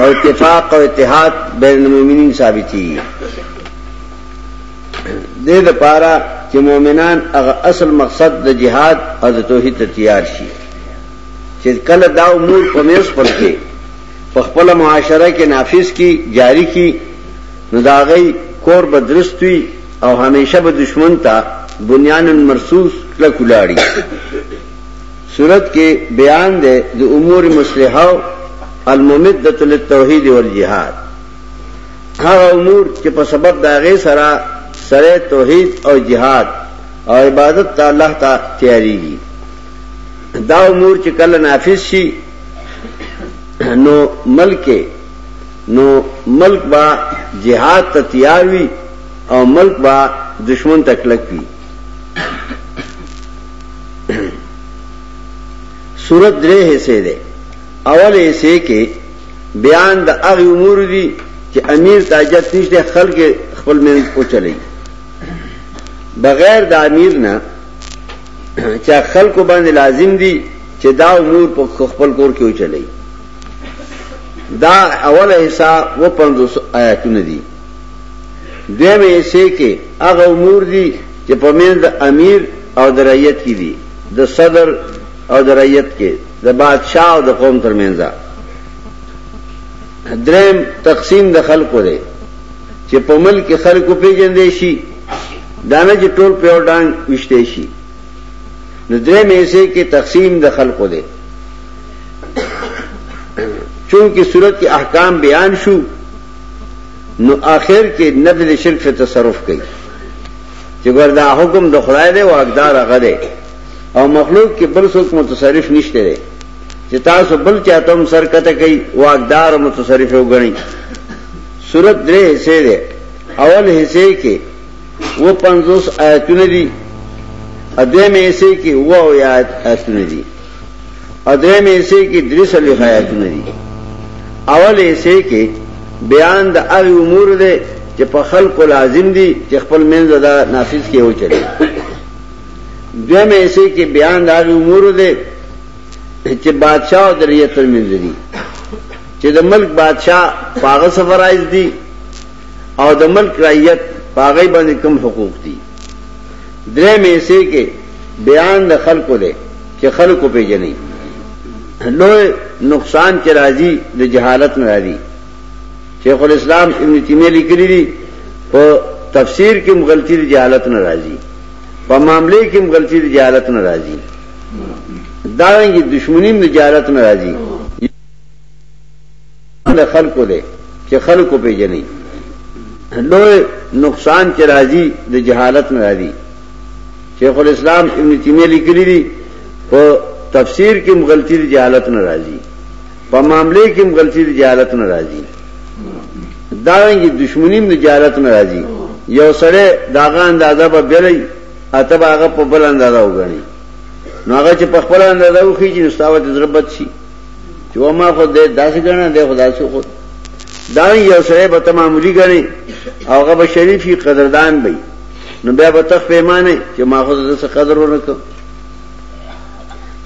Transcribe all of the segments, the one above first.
او اتفاق او اتحاد بین المؤمنین ثابتیږي د دې لپاره چې مؤمنان هغه اصل مقصد د جهاد او د توحید ته تیار شي چې کله دا امور په میز پر کې په خپل معاشره کې نافذ کی جاری کی نو دا غي کور به درست وي او همیشه به دشمن ته بنیان مرصوص کله کولاړي صورت کې بیان دی د امور مصلحه الممدت للتوحید والجهاد هغه امور چې په سبب دا غي سره سره توحید او جهاد او عبادت ته الله ته تیاریږي دا امور چې کله نافذ شي نو ملک نو ملک با جهاد ته تیار وي او ملک با دشمن تکلک وي صورت درې حصے دی اول حصے کې بیان د هغه امور دي چې امیر تاجت نشته خلک خپل من او چلی بغیر د امیر نه چې خلق باندې لازم دي چې دا امور په خپل کور کې وچلي دا اوله حصہ و 500 آیاتونه دي دیمه حصے کې هغه امور دي چې په منځ د امیر او د رعیت کې دي د صدر او د رعیت کې د بادشاه او د قوم ترمنځ دریم تقسیم د خلکو دی چې په ملک کې خلکو پیژندې شي دانه چې ټول په اور ډانګ وشته شي نو درې میسه کې تقسیم د خلقو دی چونکه صورت کې احکام بیان شو نو آخر کې نفذ شرک سے تصرف کوي چې ګوردا حکم د خدای دی او اقدار هغه دی او مخلوق کې بل څوک متصرف نشته دی چې تاسو بل چاته هم سرکته کوي او اقدار متصرف وګڼي صورت درې حصے دی اول حصے کې و 50 آیتونه دي اده مې حصے کې و او آیتونه دي ادرے میں ایسے کی دریس علی خیات ندی اول ایسے کے بیان دا اغی امور دے چې په خلکو لازم دي چې خپل منځ دا نافذ کې و چلے دوی مې ایسے کې بیان دا اغی امور دے چې بادشاہ او دریت تر منځ دي چې د ملک بادشاہ پاغه سفرایز دي او د ملک رعیت پاغه باندې کم حقوق دي درېمه حصه کې بیان د خلکو دی چې خلکو پیژني لوی نقصان چې راځي د جهالت نه راځي شیخ الاسلام ابن تیمیه لیکلی دی په تفسیر کې مغلطی د جهالت نه راځي په معاملې کې مغلطی د جهالت نه راځي دا رنګي دشمنی د جهالت نه راځي له خلکو دی چې خلکو پیژني لوی نقصان چې راځي د جهالت نه راځي شیخ الاسلام ابن تیمیه لیکلی دی په تفسیر کې مغلطی د جهالت نه راځي په معاملې کې مغلطی د جهالت نه راځي دا رنګ دشمنی د جهالت نه راځي یو سره داغه اندازه به بیلې اته هغه په بل اندازه وګڼي نو هغه چې په خپل اندازه وخی چې مستاوت ضربت شي چې و ما خو دې داسې غنه دې خدا سو خو دا یو سره به معمولی غني هغه به شریفي قدردان وي نو بیا به تخ پیمانه چې ما خو دې څه قدر ورنکو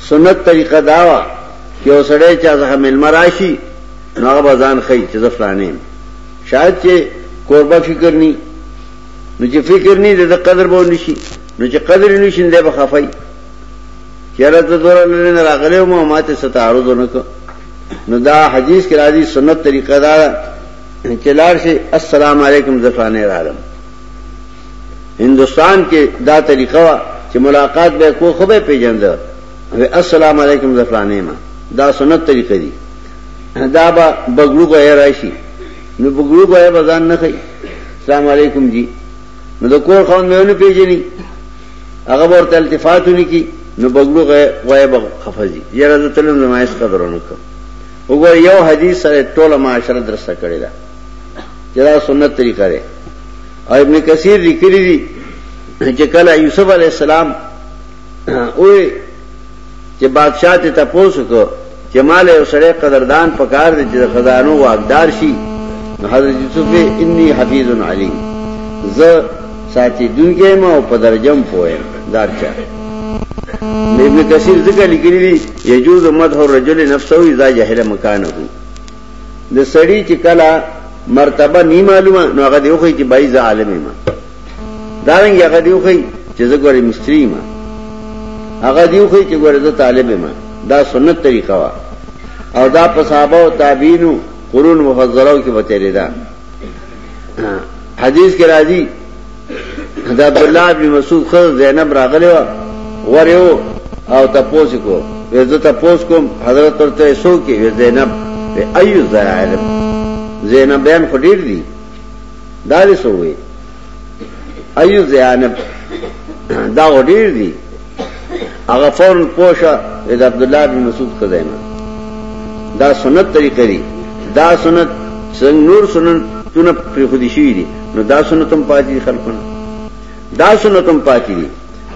سنت طریقه داوا چې وسړی چې ځه مل مراشي نو هغه بزان خي چې ځفلانه شاید چې قربا فکر ني نو چې فکر ني د قدر به نشي نو چې قدر نشي نه به خفای چیرې ته دور لري نه راغلی او ما ماته ستعرض نه کو نو دا حدیث کې راځي سنت طریقه دا چې لار شي السلام علیکم زفانه رالم هندستان کې دا طریقه وا چې ملاقات به کو خو به پیجند السلام علیکم زفانه ما دا سنت طریقه دي دا با بغلو غه راشي نو بغلو غه بزان نه کوي السلام علیکم جی نو د کور خان مې ونه پیژني هغه ورته التفات وکي نو بغلو غوي به خفزي یره د تلم زمایس قدرونه کوم وګور یو حدیث سره ټوله معاشره درسته کړی دا چې دا سنت طریقه ده او ابن کثیر لیکلی دی چې کله یوسف علی السلام او چې بادشاہ ته تپوس وکړ چې مال یو سړی قدردان پکار دی چې د خزانو واقدار شي نو حضرت یوسف یې انی حفیظ علی زه ساتي دونکې ما او په درجم پوهه دار چا ابن کثیر ذکر لیکلی دی یجوز مدح الرجل نفسه اذا جهل مکانه د سړی چې کله مرتبه نی معلومه نو هغه دی خو چې بای عالم ما دارنګ هغه دیو خي چې زه ګورې مستری ما هغه دیو خي چې ګورې زه طالب ما دا سنت طریقه وا او دا په صحابه او تابعینو قرون مفضلو کې وتیری دا حدیث کې راځي دا عبد الله بن مسعود خو زینب راغلی و وریو او تپوس کو وزه تپوس کوم حضرت ورته سو کې زینب ایو زینب زینب بیان خډیر دي دا دې څه وې ایو زیانب دا وړیر دي هغه فورن پوښه د عبد الله بن مسعود خزینه دا سنت طریقه دي دا سنت څنګه نور سنن تونه پر خودي شي دي نو دا سنتم پاتې خلکونه دا سنتم پاتې دي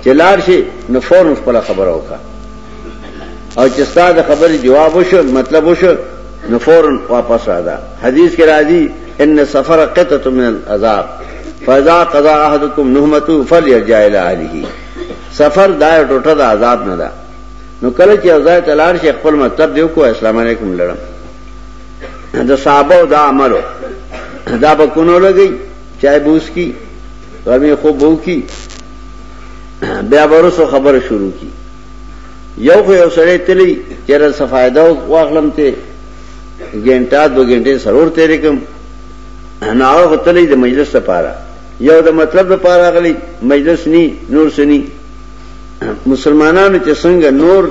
چې لار شي نو فورن خپل خبره وکړه او چې ستا د خبرې جواب وشو مطلب وشو نو فورن واپس راځه حدیث کې راځي ان سفر قطعه من العذاب فاذا قضى احدكم نهمته فليرجع الى اهله سفر دا ټوټه د عذاب نه ده نو کله چې ځای ته لاړ شي خپل مطلب دیو کو اسلام علیکم لړم د صحابه دا عملو دا به کونو لګي چای به وسکی غرمې خوب به وکړي بیا به وروسته خبره شروع کړي یو خو یو سړی تللی چېرته څه فایده واخلم ته ګنټه دو ګنټې سرور تېرې کوم نو هغه خو تللی د مجلس لپاره یو د مطلب لپاره راغلی مجلس نی نور سنی مسلمانانو چې څنګه نور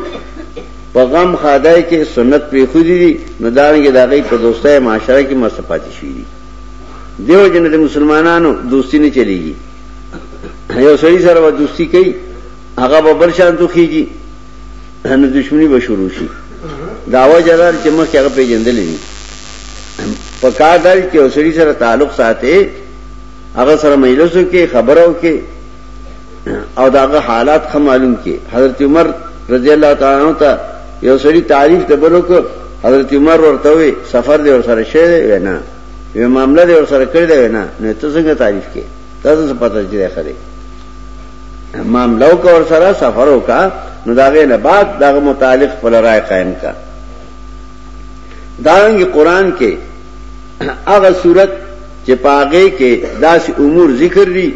په غم خادای کې سنت پرې خو دي نو دانګې داغې په دوستۍ معاشره کې مستفاتې شوې دي دیو جن د مسلمانانو دوستی نه چلیږي یو سړی سره و دوستی کوي هغه به بل شان توخیږي نو دښمنی به شروع شي داوا جلال چې مخکې هغه پیژندلې دي په کار دار کې یو سړی سره تعلق ساتي هغه سره مجلسو کې خبرو کې او داغه حالات خه معلوم کې حضرت عمر رضی الله تعالی عنہ ته یو سړي تعریف ته بلو کو حضرت عمر ورته وي سفر دی ور سره شه دی وینا وی معاملې دی ور سره کړی دی وینا نو ته څنګه تعریف کې تاسو څه پته چې خره معاملو کو ور سره سفر وکا نو داغه نه بعد داغه متعلق پر رائے قائم کا دارنګ قران کې هغه صورت چې پاغه کې داس امور ذکر دي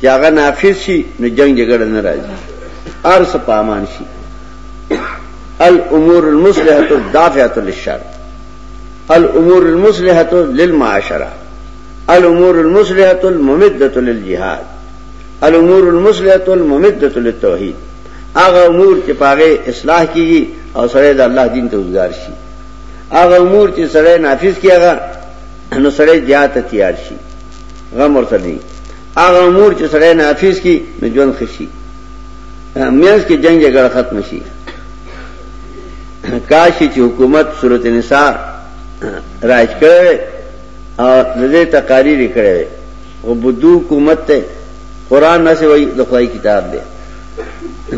چې هغه نافذ شي نو جنگ جګړه نه راځي ارس په امان شي الامور المصلحه الدافعه للشر الامور المصلحه للمعاشره الامور المصلحه الممده للجهاد الامور المصلحه الممده للتوحید هغه امور چې پاره اصلاح کیږي او سره د الله دین ته وزګار شي هغه امور چې سره نافذ کیږي نو سره جهاد ته تیار شي غم ورته دی هغه امور چې سړی نافذ کی نو ژوند خشي مینس کې جنگ جګړه ختم شي کاش چې حکومت صورت نساء راج کړي او دې تقاریر کړي او بدو حکومت ته قران نه سی وای د خدای کتاب دی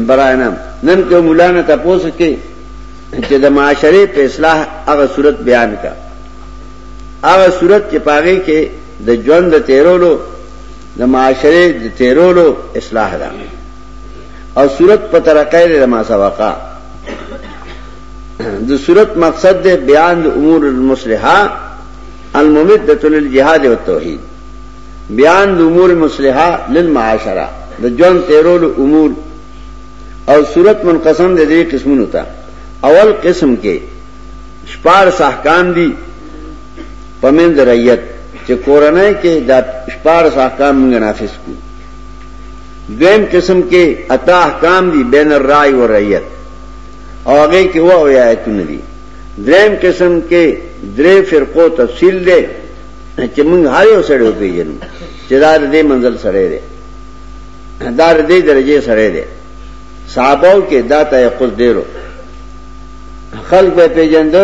براینم نن کې مولانا تاسو کې چې د معاشره په اصلاح هغه صورت بیان کړه هغه صورت چې پاغې کې د ژوند د تیرولو د معاشره د تیرولو اصلاح ده او صورت په ترقه ده ما سبقا د صورت مقصد ده بیان د امور المصلحه الممدة للجهاد والتوحید بیان د امور مصلحه للمعاشره د ژوند تیرولو امور او صورت منقسم ده دې قسمونو ته اول قسم کې شپارس احکام دی پمند رئیت چې کورنۍ کې دا شپارس احکام موږ نافذ کو دویم قسم کې اتا احکام دی بین الرای و رئیت او هغه کې و او آیتونه دي دریم قسم کې درې فرقو تفصیل دی چې موږ هر یو سره پیژنو چې دا دې منزل سره دی دا دې درجه سره دی صحابو کې دا ته قص ډیرو خلق به پیجند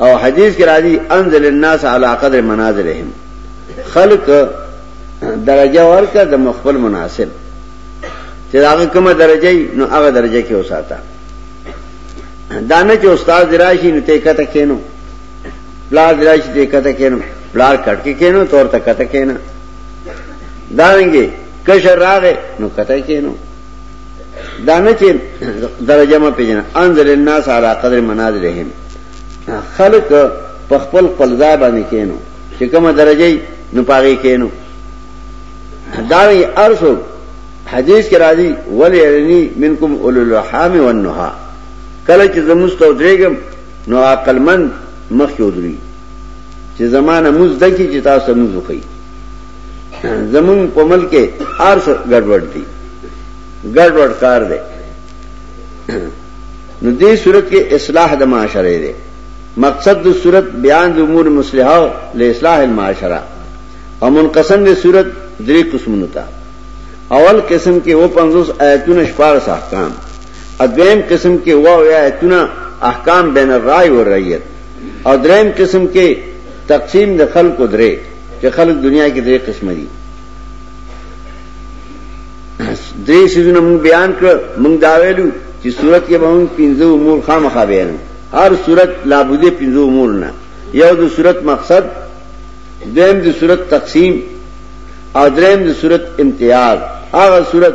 او حدیث کې راځي انزل الناس علی قدر منازلهم خلق درجه ورکړه د مخبل مناسب چې هغه کومه درجه نو هغه درجه کې وساته دانه چې استاد دراشي نو ته کته کینو بلار دراشي ته کته کینو بلار کټ کې کینو تور ته کته کینو دانګي کشر راغې نو کته کینو دانه چې درجه ما پیژنه انزل الناس على قدر منازلهم خلق په خپل خپل ځای باندې کینو چې کومه درجه نو پاغي کینو دا وی ارسو حدیث کې راځي ولی ارنی منکم اولو الرحام والنها کله چې زموستو درېګم نو عقل من مخ یودري چې زمانه موز دکی چې تاسو موز وکړي زمون په ملک ارس ګډوډ دي ګډوډ کار دی نو دې صورت کې اصلاح د معاشره دی مقصد د صورت بیان د امور مصلحه او له اصلاح المعاشره او منقسم د صورت درې قسمونه تا اول قسم کې و 50 آیتونه شپارس احکام ادویم قسم کې و آیتونه احکام بین الرای و رعیت او دریم قسم کې تقسیم د خلق درې چې خلک دنیا کې درې قسمه دي درې سيزونه مونږ بیان کړ مونږ دا ویلو چې صورت کې به مونږ پنځه امور خامخا بیانو هر صورت لابودې پنځه امور نه یو د صورت مقصد دیم د صورت تقسیم او دریم د صورت امتیاز هغه صورت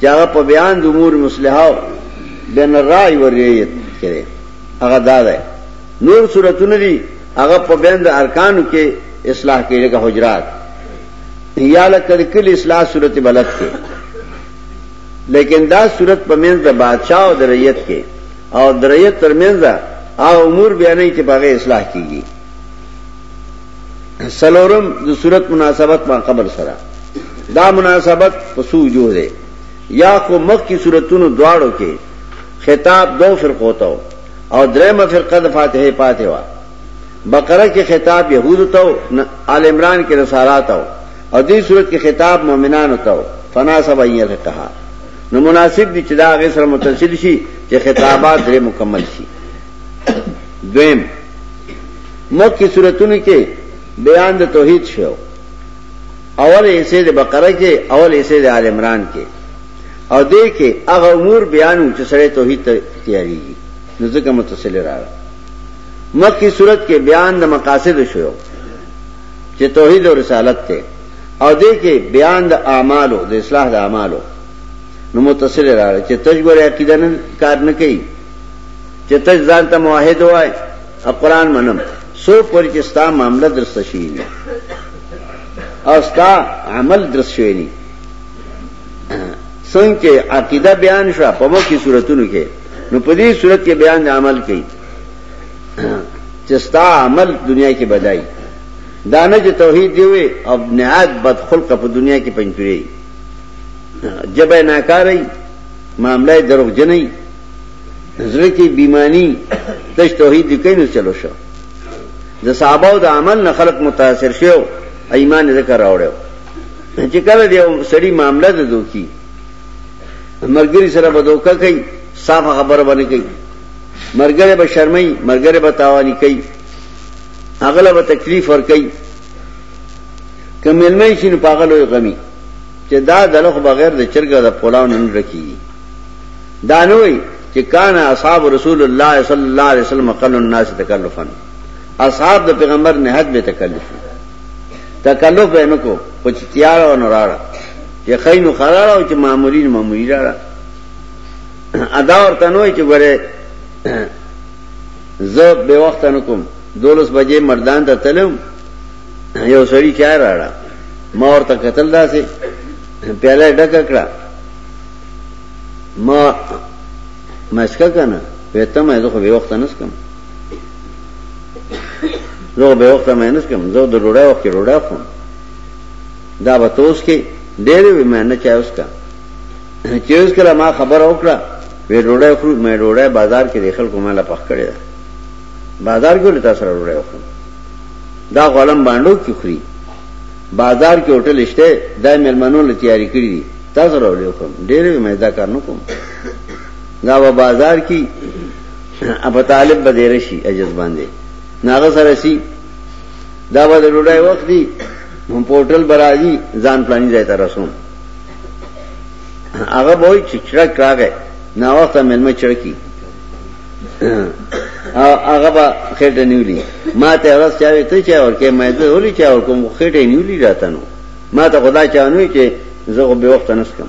چې هغه په بیان د امور مصلحه بین الرای و ریت کړي هغه دا ده نور صورتونه دي هغه په بین د ارکانو کې اصلاح کې لکه حجرات یا لکه کلی اصلاح صورت بلد کې لیکن دا صورت په منځ د بادشاہ او د رعیت کې او د رعیت تر منځ او امور بیانې چې باغې اصلاح کیږي سلورم د صورت مناسبت ما قبل سره دا مناسبت پسو جو ده یا کو مخ کی صورتونو دواړو کې خطاب دو فرقو ته او درېمه فرقه د فاتحه پاتې و بقره کې خطاب يهود ته آل عمران کې نصارا ته او دې صورت کې خطاب مؤمنانو ته فنا سبا یې کها نو مناسب دي چې دا غي سره متصل شي چې خطابات درې مکمل شي دویم مکه سورتونو کې بیان د توحید شو اول ایسے دے بقرہ کے اول ایسے دے آل عمران کے او دې کې هغه امور بیان وو چې سړی توحید ته تیاریږي نو ځکه متصل راغله مخکې صورت کې بیان د مقاصد شو چې توحید او رسالت ته او دې کې بیان د اعمالو د اصلاح د اعمالو نو متصل راغله چې تجبر عقیده نه کار نه کوي چې تج ځان ته موحد وای او قران منم سو پر چې ستا معاملې درسته شي او ستا عمل درسته شي څنګه چې عقیده بیان شو په مخکې صورتونو کې نو په دې صورت کې بیان د عمل کوي چې ستا عمل دنیا کې بدای دانه چې توحید دی وي او نهاد بد خلق په دنیا کې پنځوري جبه ناکاري معاملې دروغ جنې زړه کې بیمانی تش توحید دی کینو چلو شو د صحابه او د عمل نه خلق متاثر شو ایمان ذکر راوړو چې کله دی سړی معاملې د دوکي مرګري سره به دوکا کوي صاف خبره باندې کوي مرګره به شرمای مرګره به تاوانی کوي اغله به تکلیف ور کوي کملمه شي نو پاغلوې غمي چې دا دلخ بغیر د چرګه د پولاو نن رکی دا نوې چې کان اصحاب رسول الله صلی الله علیه وسلم قل الناس تکلفا اصحاب د پیغمبر نهد به تکلف تکلف به نکو خو چې تیار او نراړه چې خینو خراړه او چې معمولی نو معمولی راړه ادا ورته نوې چې ګوره زه به وخت نکوم دولس بجې مردان ته تلم یو سړی چای راړه ما ورته قتل داسې پیاله ډک کړه ما مسکه کنه وته مې زه خو به وخت نسکم زه به وخت مې نه کوم زه د ډوډۍ وخت کې ډوډۍ خورم دا به توس کې ډېر وي مې نه چا اوس کا چې اوس کله ما خبر وکړه وې ډوډۍ خورم مې ډوډۍ بازار کې د خلکو مې لا پخ کړې ده بازار کې لته سره ډوډۍ خورم دا غلم باندې کې خوري بازار کې هوټل شته دا مې منو له تیاری کړی دي تاسو راولې خورم ډېر مې دا کار نه کوم دا بازار کې ابو طالب به دې رشي اجز باندې ناغه سره سي دا به ډوډۍ وخت دي هم پورتل برازي ځان پلاني ځای ته رسوم هغه به چې چرک راغی نا وخت ملمه چرکی او هغه به خېټه نیولې ما ته ورځ چاوي ته چا ورکه مې ته ولي چا ورکوم خېټه نیولې راته نو ما ته خدا چانوي چې زه به وخت نسکم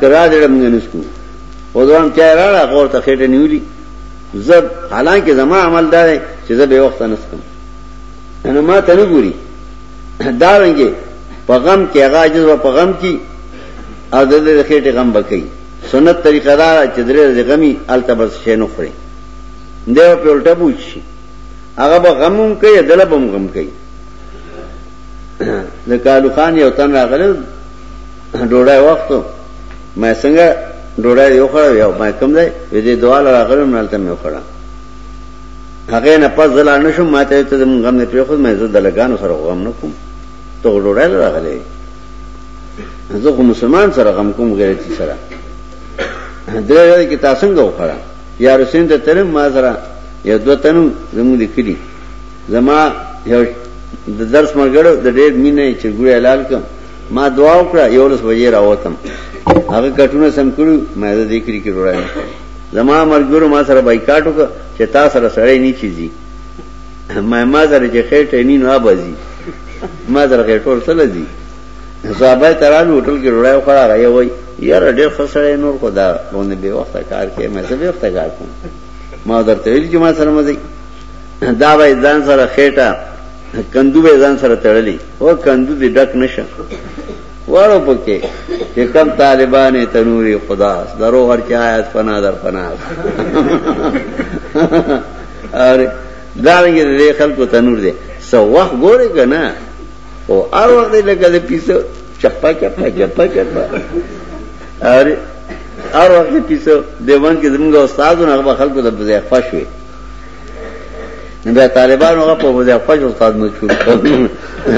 کرا دړه موږ نشکو او دوام چا راړه غور ته خېټه نیولی زب حالانکه زما عمل دار چې زه به وخت نه سکم نو ما ته نه ګوري دا رنګه په غم کې هغه عجز په غم کې او د دې خېټه غم بکې سنت طریقه دا چې درې ورځې غمي التبس شې نه خوري دیو په الټه بوچی هغه به غموم کوي دله بم غم کوي د کالو خان یو تن راغله ډوډۍ وخت مې څنګه ډوډۍ یو خړ یو مې کم دی وې دې دوال راغلم نالته مې خړا هغه نه پز لا نشم ماته ته زم غم نه پرې خو مې زه د لګانو سره غم نه کوم ته ډوډۍ راغلې زه کوم مسلمان سره غم کوم غیر چې سره درې کې تاسو څنګه وخړا یا رسین ته ترم ما سره یو دوه تنو زموږ لیکلي زما یو د درس مرګړو د ډېر مینې چې ګویا لال کوم ما دعا وکړه یو لس بجې راوتم هغه کټونه سم کړو ما د دې کری کې روړای نه کړ زما مرګورو ما سره بایکاټ وکړ چې تا سره سړی نه چیزي ما ما سره چې خېټه نه نه ابازي ما سره خېټور سره دي صحابه تران هوټل کې روړای خو هغه یې وای یاره ډېر خسړې نور خدا باندې به وخت کار کوي مې څه به وخت کار کوم ما درته ویل چې ما سره مزي دا وای ځان سره خېټه کندو به ځان سره تړلی او کندو دې ډک نشه واړو پکې چې کم طالبانې تنوري خدا درو هر چا آیات فنا در فنا اور دارنګه دې خلکو تنور دې سو وخت ګوري کنه او ار وخت دې لکه دې پیسو چپا چپا چپا چپا اور ار وخت دې پیسو دیوان کې زموږ استادونه هغه خلکو ته بځای خوښ وي نو بیا طالبانو هغه په وځه فج استاد مشهور کړ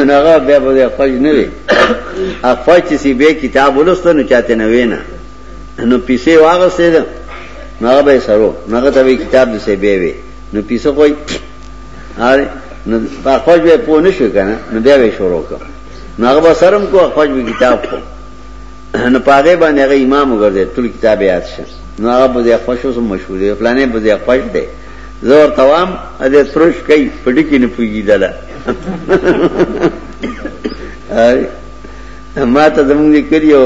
نو هغه بیا په وځه فج نه وي افج چې به کتاب ولسته نو چاته نه وینا نو پیسې واغسته ده نو هغه به سرو نو هغه ته کتاب دې به وي نو پیسې کوی اره نو په فج به پوه نه شو کنه نو بیا به شروع کړ نو هغه به سرم کو فج به کتاب کو نو پاګې باندې هغه امام وګرځي ټول کتاب یاد شه نو هغه په دې خوښو سم مشهور دی پلانې په دې خوښ دی زور توام ا دې ترش کوي پټی کې نه پویږي ما ته زمونږ کړیو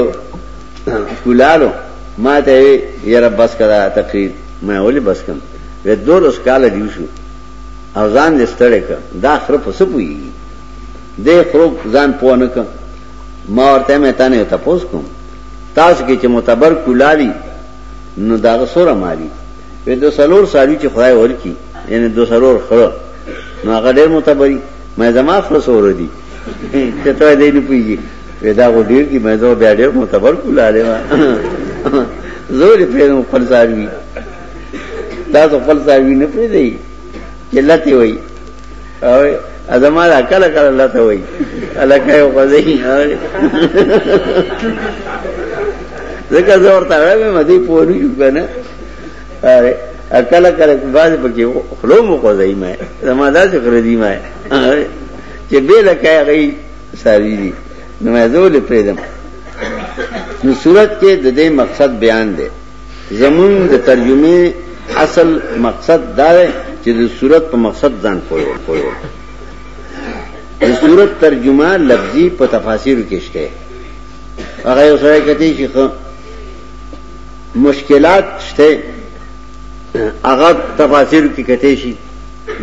کولالو ما ته یره بس کړه تقریر ما ولې بس کم و دور اس کال دیو شو او ځان دې ستړی کړ دا خره په سپوي دې خرو ځان پوه نه کړ ما ورته مې تا نه تپوس کوم تاسو کې چې معتبر کولالي نو داغه سوره مالي وې د سلور سالو چې خدای ورکی یعنی د سلور خره نو هغه ډېر معتبري مې زما خره سوره دي چې ته دې نه پیږي وې دا غو ډېر دي مې زو بیا ډېر معتبر کولاله ما زوري پیرم خپل ساروي تاسو خپل ساروي نه پیږي چې لته وي اوی ازما دا کله کله الله ته وای الکه یو غزی زکه زور تا وای مې دې پوری شو کنه اره کله کله باز پکې خلو مو غزی ما زما دا څه خردي ما چې به لکه غي ساوی دي نو مې زول پریدم نو صورت کې د دې مقصد بیان دی زمون د ترجمه اصل مقصد دا دی چې د صورت په مقصد ځان پوي پوي د صورت ترجمه لفظي په تفاسیر کې شته هغه یو سره کتي چې مشکلات شته هغه تفاسیر کې کتي شي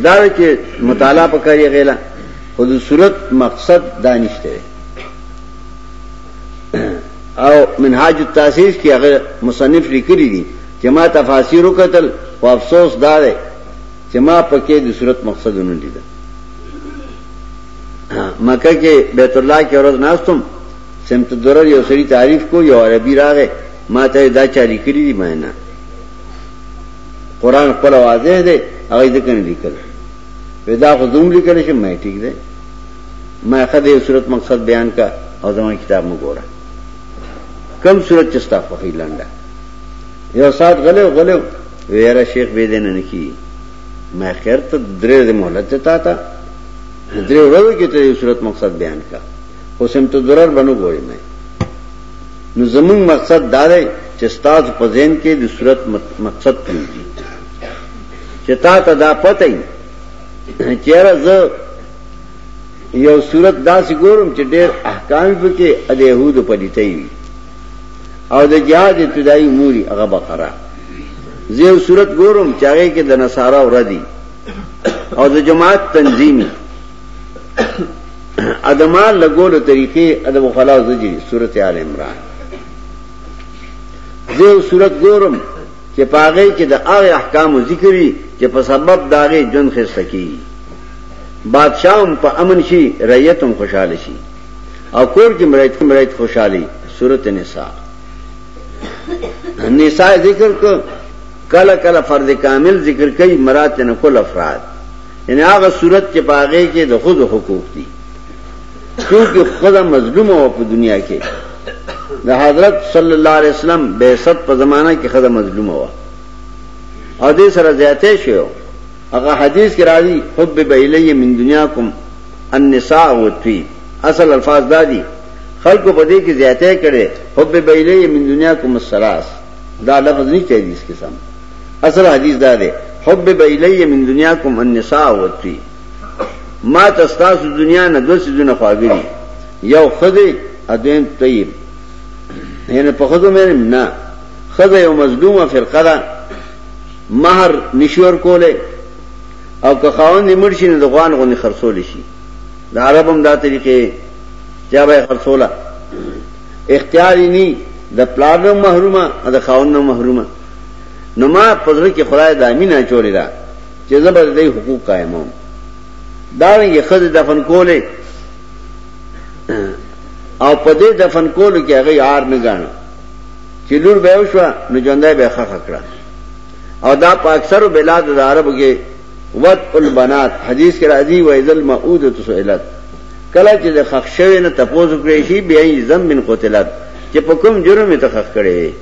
دا چې مطالعه پکاري غیلا خود صورت مقصد دانشته او منهاج التاسیس کې هغه مصنف لیکلی دی چې ما تفاسیر وکتل او افسوس دا دی چې ما پکې د صورت مقصد نه لیدل مکه کې بیت الله کې ورځ ناستم سمت درر یو سری تعریف کو یو عربي راغې ما ته دا چاري کړی دی مینه قران خپل واضح دی هغه ځکه نه لیکل ودا خو دوم لیکل شي مې ټیک دی ما خه دې صورت مقصد بیان کا او زما کتاب مو ګوره کم صورت چې ستا خوخی لنډه یو سات غلې غلې ویرا شیخ به دې نه نکی ما خیر ته درې دې مهلت ته تا درې ورو کې ته صورت مقصد بیان کا خو سم ته ضرر بنو ګورې مې نو زمون مقصد دا دی چې استاد په ذهن کې د صورت مقصد پیږي چې تا ته دا پته یې چیرې زه یو صورت داسې ګورم چې ډېر احکام پکې د يهودو پلیته وي او د جهاد ابتدایي امور هغه بقره زه یو صورت ګورم چې هغه کې د نصارا ور دي او د جماعت تنظیمي ادمان لګول طریقې ادب خلاص دي صورت آل عمران زه یو صورت ګورم چې پاغه کې د هغه احکام ذکرې چې په سبب داغه جن خسته کیږي بادشاہ هم په امن شي رعیت هم خوشاله شي او کور کې مرید کې مرید خوشحالي سورته نساء نساء ذکر کو کله کله فرد کامل ذکر کوي مراد نه کول افراد یعنی هغه صورت کې پاغه کې د خود حقوق دي کیونکہ خدا مظلوم او په دنیا کې د حضرت صلی الله علیه وسلم بعثت په زمانہ کې خدا مظلوم و او دې سره زیاتې شو هغه حدیث کې راځي حبب الیه من دنیاکم النساء والطیب اصل الفاظ دا دي خلکو په دې کې زیاته کړي حبب الیه من دنیاکم السلاس دا لفظ نه چي حدیث کې سم اصل حدیث دا دی حبب الیه من دنیاکم النساء والطیب ما تستاسو دنیا نه دوه سيزونه خواږي یو خدای ادم طیب یعنی په خدو مې نه خدای یو مظلومه فرقه ده مہر نشي ور کوله او که خاوند مړ شي نو د غوان غونې خرڅول شي د عرب هم دا طریقې چا به خرڅوله اختیار یې ني د پلار نه محرومه د خاوند نه محرومه نو ما پزړه کې خدای د امینه چولې ده چې زبر دې حقوق قائموم دا یې خزه دفن کولې او په دې دفن کولو کې هغه یار نه غاڼه چې لور به یو شوه نو ژوندی به یې ښخه کړه او دا په اکثرو بلادو د عربو کې وط البنات حدیث کې راځي وایذ المعودة سئلت کله چې د خخ شوی نه تپوس وکړي شي بیا یې ذنب قتلت چې په کوم جرم یې تخخ کړي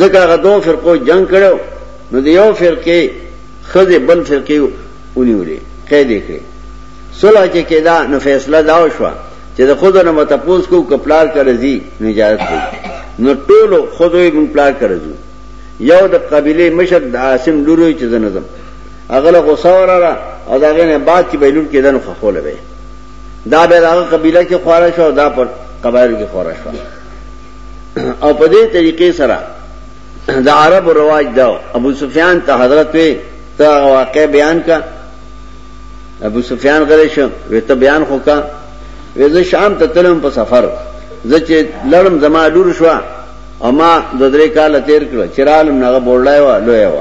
ځکه هغه دوه فرقو جنگ کړو نو د یو فرقې خزه بل فرقې ونیولې قید کړې صلح چې کېدا نو فیصله دا وشوه چې د خود نه متپوس کو کپلار کرزي نو اجازه کوي نو ټولو خودوي مون پلار کرزو یو د قبيله مشر د عاصم لوري چې زنظم اغله غوسه وراله او دا غنه بعد چې بیلون کې دنه خخول وي دا به دا قبيله کې خواره شو دا پر قبایل کې خواره شو او په دې طریقې سره د عرب رواج دا ابو سفیان ته حضرت وي ته واقع بیان کا ابو سفیان غلی شو وی ته بیان خو کا وی زه شام ته تلم په سفر زه چې لړم زما لور شو او ما د درې کال تیر کړ چرالم نه بولای و لوی و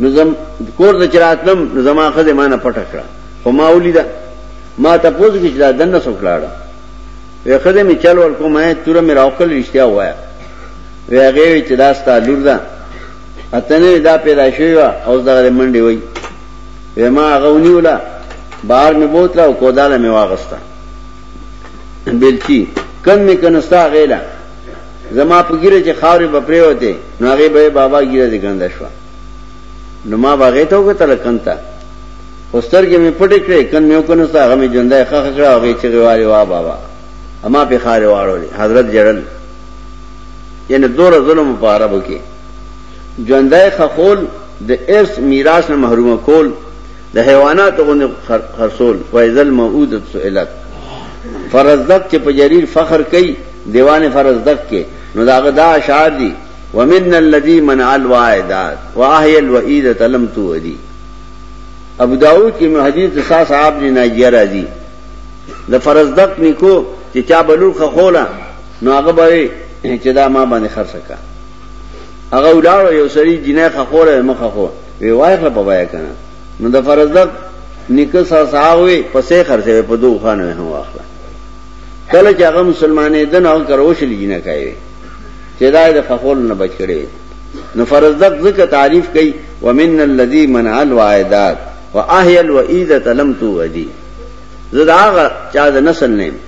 نو زم کور د چراتلم نو زما خزه ما نه پټ کړ خو ما ولیدا ما ته پوز کې چې دا دنه سو کړاړه وی خزه می چل ور کومه تور می راوکل رښتیا وایا وی هغه چې دا ستا لور ده اتنه دا پیدا شوی و او دغه منډي وای وما غونی ولا بار می بوتلا او کوداله می واغستا بلچی کن می کنستا غیلا زما په ګیره چې خاورې به پرې وته نو هغه به بابا ګیره دې ګنده شو نو ما باغې ته وکتل کنتا اوستر کې مې پټې کړې کن مې وکنستا هغه مې ژوندې خخ کړه هغه چې غواري وا بابا اما په خارې واړولې حضرت جړل یعنی دور ظلم په عربو کې ژوندای خخول د ارث میراث نه محروم کول د حیوانات غو خرصول وایذل موعودت سئلت فرزدق چې په جریر فخر کوي دیوان فرزدق کې نو داغه دا اشعار دي ومن الذي منع الوعدات واهي الوعيد تلم تودي ابو داود کې من حدیث صاحب صاحب دی ناجیه راځي د فرزدق نکو چې چا بلور خخولا نو هغه به وي چې دا ما باندې خرڅ کا هغه ولاړ یو سړي جنې خخوره مخه خو وی وای خپل په بیا کنه نو د فرزدق نیکه سره ساوي پسې خرڅوي په دوه خانه هم واخله کله چې هغه مسلمانې دن او کروشل جنې کوي چې دا د خخول نه بچ کړي نو فرزدق ذکر تعریف کوي ومن الذي منع الوعدات واهي الوعيده لم تودي زدا چا د نسل نه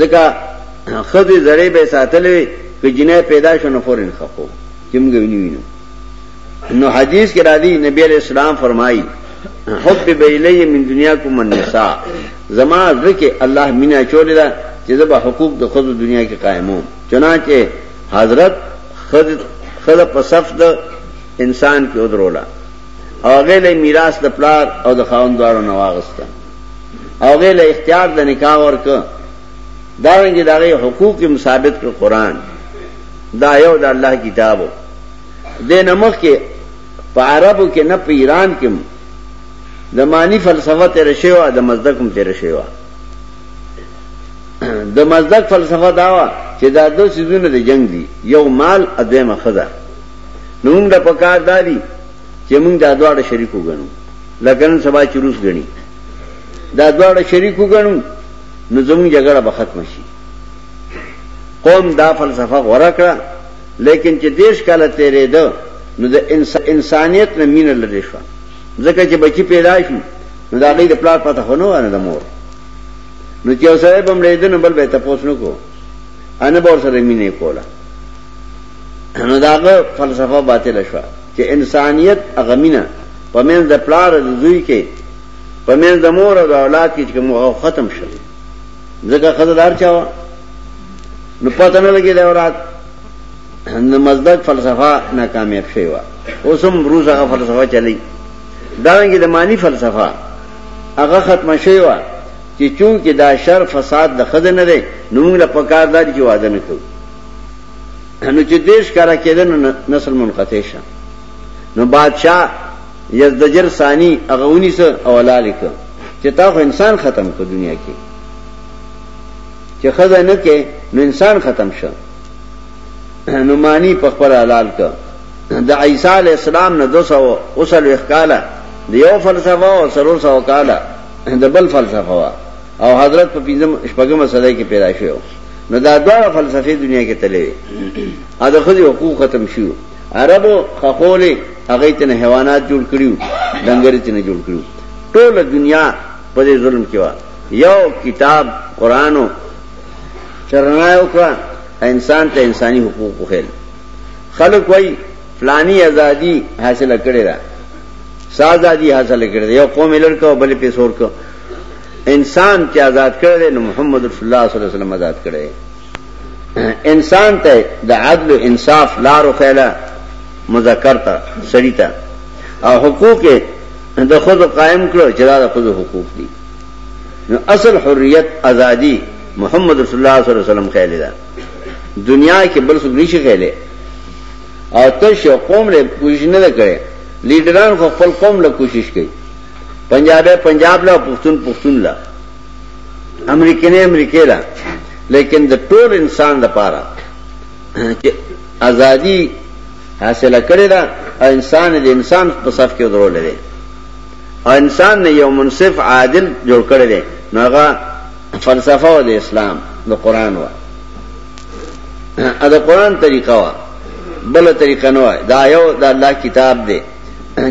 ځکه خزې زړې به ساتلې وي که جنې پیدا شو نو فورن خپو چې موږ یې نیوینو نو حدیث کې راځي نبی علیہ السلام فرمایي حب بیلی من دنیا کو من نساء زما ذکر الله مینا چولې دا چې زبا حقوق د خزو دنیا کې قائمو چنانچه حضرت خز خز په صف د انسان کې ودرولا او غیله میراث د پلار او د خاوند دواړو نواغسته او غیر له اختیار د نکاح ورک دا رنګ دا غي حقوق هم ثابت کړ قران دا یو د الله کتابو د نمخ کې په عربو کې نه په ایران کې د معنی فلسفه تیر شوی د مزدک هم تیر شوی د مزدک فلسفه دا و چې دا دوه سيزونه د جنگ دي یو مال ادمه خدا نو موږ د پکار دادی چې موږ دا دواړه شریک وګڼو لکه نن سبا چې روس غني دا دواړه شریک وګڼو نو زموږ جګړه به ختم شي قوم دا فلسفه غوړه کړه لیکن چې دیش کاله تیرې ده نو د انسانیت نه مینه لري شو ځکه چې بچی پیدا شو نو دا غي د پلار پته خونه ونه د مور نو چې اوسه به مړې ده نو بل به تاسو نو کو ان به سره مینه کوله نو داغه فلسفه باطل شوه چې انسانیت هغه مینه په منځ د پلار او د زوی کې په منځ د مور او د اولاد کې چې موږ ختم شول ځکه خزدار چا نو پته نه لګي دا اولاد نو مزدک فلسفه ناکامیاب شوی و اوس هم روز هغه فلسفه چلی دا رنګه د مالی فلسفه هغه ختم شوی و چې چون کې دا شر فساد د خزنه ده نو موږ له پکار دار کې واده نه کوو نو چې دیش کرا کېده نو نسل منقطع شه نو بادشاہ یزدجر ثانی هغه ونیس او لالیک چې تا خو انسان ختم کو دنیا کې چې خزه نه کې نو انسان ختم شه نو معنی په خپل حلال ک د عیسی علی السلام نه 200 اوسل وکاله د یو فلسفه او سرور سو کاله د بل فلسفه او حضرت په پنځم شپږم صدۍ کې پیدا شوی نو دا دواړه فلسفي دنیا کې تللې ا د خځې حقوق ختم شو عربو خخولې هغه ته نه حیوانات جوړ کړیو دنګری ته نه جوړ کړیو ټول دنیا په دې ظلم کې و یو کتاب قرانو چرنا یو کا انسان ته انساني حقوق وخیل خلک وای فلانی ازادي حاصله کړې ده سازادي حاصله کړې ده یو قوم لړکو بل په سور کو انسان چې آزاد کړی دی نو محمد رسول الله صلی الله علیه وسلم آزاد کړی دی انسان ته د عدل او انصاف لارو خیله مذکر ته سړی ته او حقوق د خود قائم کړو چې دا د خود حقوق دي نو اصل حریت ازادي محمد رسول الله صلی الله علیه وسلم خیله ده دنیا کې بل څه نشي خیله او تش قوم له کوشش نه کړي لیډران خپل قوم له کوشش کوي پنجابی پنجاب لا پختون پختون لا امریکی نه امریکی لا لیکن د ټول انسان د پاره چې ازادي حاصله کړې ده او انسان د انسان په صف کې درول لري او انسان نه یو منصف عادل جوړ کړی دی نو هغه فلسفه او د اسلام د قران و دا قران طریقه و بل طریقه نه و دا یو د الله کتاب دی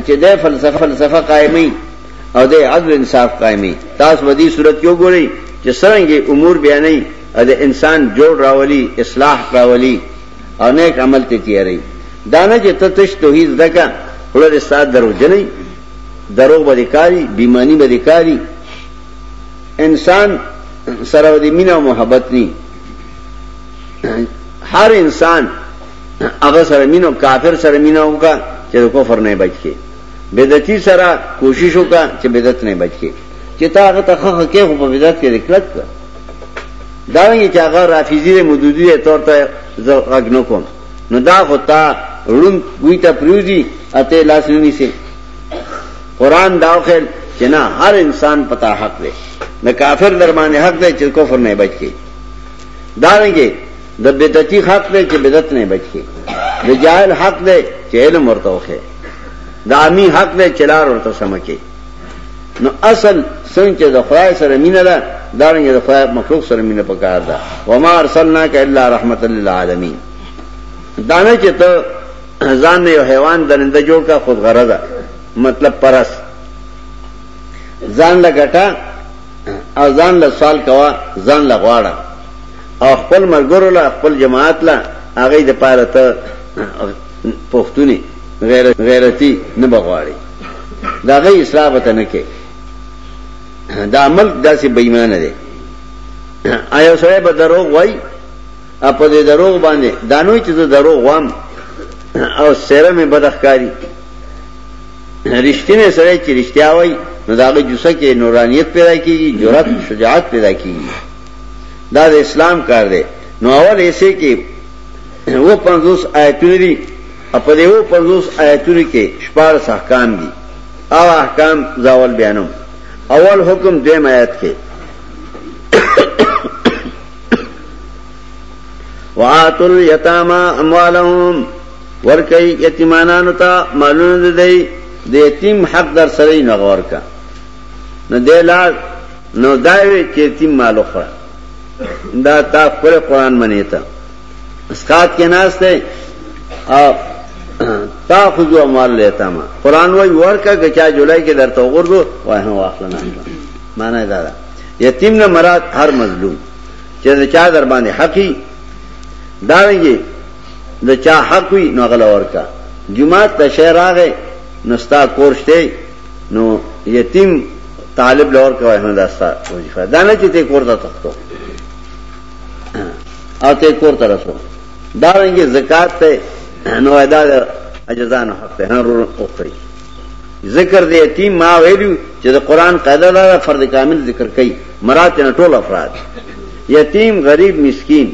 چې د فلسفه فلسفه قائمي او د عدل انصاف قائمي تاسو په دې صورت کې وګورئ چې څنګه امور بیانې او د انسان جوړ راولي اصلاح راولي او نیک عمل ته تیاري دانه چې ته تش توحید دکا ولر استاد درو جنې درو باندې کاری بیمانی باندې کاری انسان سره د مینا محبت ني هر انسان هغه سره مينو کافر سره مينو وکا چې د کفر نه بچ کی بدعتي سره کوشش وکا چې بدعت نه بچ کی چې تا هغه ته خخ کې خو په بدعت کې رکلک دا وی چې هغه رافیزی له مودودی تور ته زغګ نه کوم نو دا خو تا ړون وی ته پریوزی اته لاس نه نیسی قران دا خل چې نه هر انسان پتا حق دی نه کافر درمانه حق دی چې کفر نه بچ کی دا رنګه د بدعتي حق دی چې بدعت نه بچ کی د جاهل حق دی چې علم ورته وخی د عامي حق دی چې لار ورته سمکه نو اصل څنګه د خدای سره مینه ده دا رنګ د خدای مخلوق سره مینه پکار ده و ما ارسلناک الا رحمت للعالمین دا نه چې ته ځان یو حیوان درنده جوړ کا خود غرضه مطلب پرس ځان لګټه او ځان له سوال کوا ځان له غواړه او خپل مرګرو له خپل جماعت له هغه د پاره ته پښتوني غیرت غیرتی نه بغواړي دا غي اسراف ته نه کې دا عمل داسې بېمانه دی آیا سره به دروغ وای په دې دروغ باندې دانوي چې دروغ وام او سره مې بدخکاری رشتینه سره چې رشتیا وای نو داغه جوسه کې نورانیت پیدا کیږي جرأت شجاعت پیدا کیږي دا د اسلام کار دی نو اول ایسه کې و 50 آیتونه دي په دې و 50 آیتونه کې شپږ احکام دي او احکام زاول بیانوم اول حکم دیم آیت کې وآتوا اليتامى اموالهم ورکي یتیمانانو ته مالونه د دی د یتیم حق در سره نه غور کا نه دی لاړ نو داوی چې یتیم مالو خره دا تا خپل قران منی ته اسقات کې ناس ته او تا خذو مال لیتا ما قران وای ورکا کچا جولای کې درته وګورځو وای هو اخلنا معنی دا ده یتیم نه مراد هر مظلوم چې چا در باندې حقي داویږي د چا حق وي نو غل ورکا جمعات ته شعر راغې نو ستا کور شته نو یتیم طالب لور کوي نه داستا وظیفه دا نه چې ته کور ته تختو او ته کور ته رسو دا رنګه زکات ته نو ادا اجزان حق ته هر اوخري ذکر د یتیم ما ویلو چې د قران قاعده دا فرض کامل ذکر کوي مراد نه ټول افراد یتیم غریب مسکین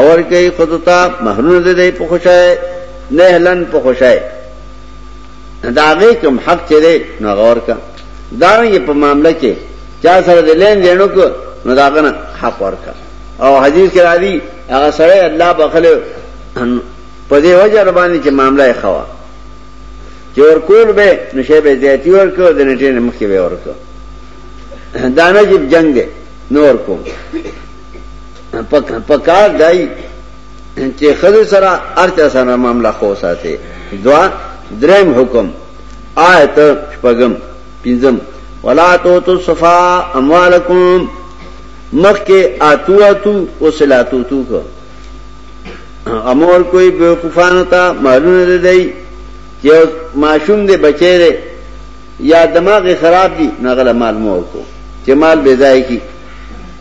اور کئی خودتا محرون دے دے پا خوشای نهلن پا خوشای داغی کم حق چے دے نو غور کا دارنگی پا معاملہ کے چا سر دے لین دینو کو نو داغن حق ور کا او حدیث کرا دی اغا سرے اللہ بخلے پا دے وجہ ربانی چے معاملہ خوا چه ور کول به نو شی به زیاتی ور کو د نټې نه مخکې به ور کو دانه جب جنگ دی نور کوم پکار دای چې خدای سره ارچا سره معاملہ خو ساتي دوا دریم حکم آیت شپغم پنځم ولا تو تو صفا اموالکم مخ کې اتو اتو او سلاتو تو کو امور کوئی بیوقوفان تا معلوم دے دی چې معشوم دے بچے دے یا دماغ خراب دی نغل مال مور کو چې مال بے ځای کی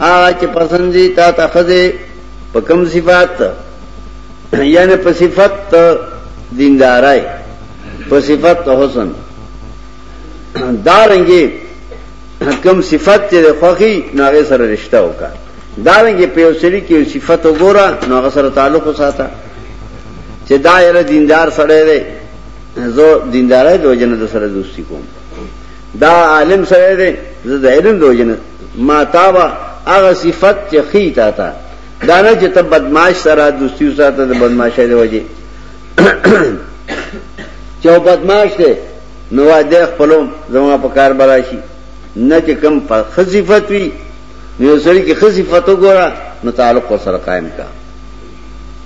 هغه چې پسند دي تا ته خزه په کوم صفات یعنی په صفت دیندارای په صفت حسن دارنګي کم صفت چې خوخي ناغه سره رشتہ وکا دارنګي په سری کې صفت وګوره ناغه سره تعلق وساته چې دا یره دیندار سره دی زه دیندارای دوجنه سره دوستی کوم دا عالم سره دی زه د علم د وجنه ما تا وا هغه صفت چې خي تا تا دا نه چې ته بدمعاش سره دوستي ساته د بدمعاشۍ د وجه چې بدمعاش دی نو د خپلوم زما په کار براشي نه چې کم په خصيفت وي نو سړي کې خصيفت وګوره نو تعلق سره قائم کا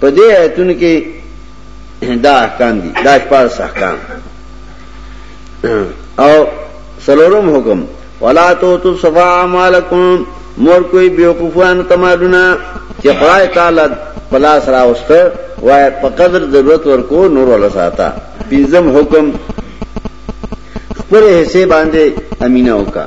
په دې آیتونو کې دا احکام دي دا شپارس احکام او سلورم حکم ولا تو تو صفا مالکم مور کوئی بیوقوفان تمالونا چې خدای تعالی پلاس راوسته وای په قدر ضرورت ورکو نور ولا ساته پنځم حکم خپل حصے باندې امینه وکړه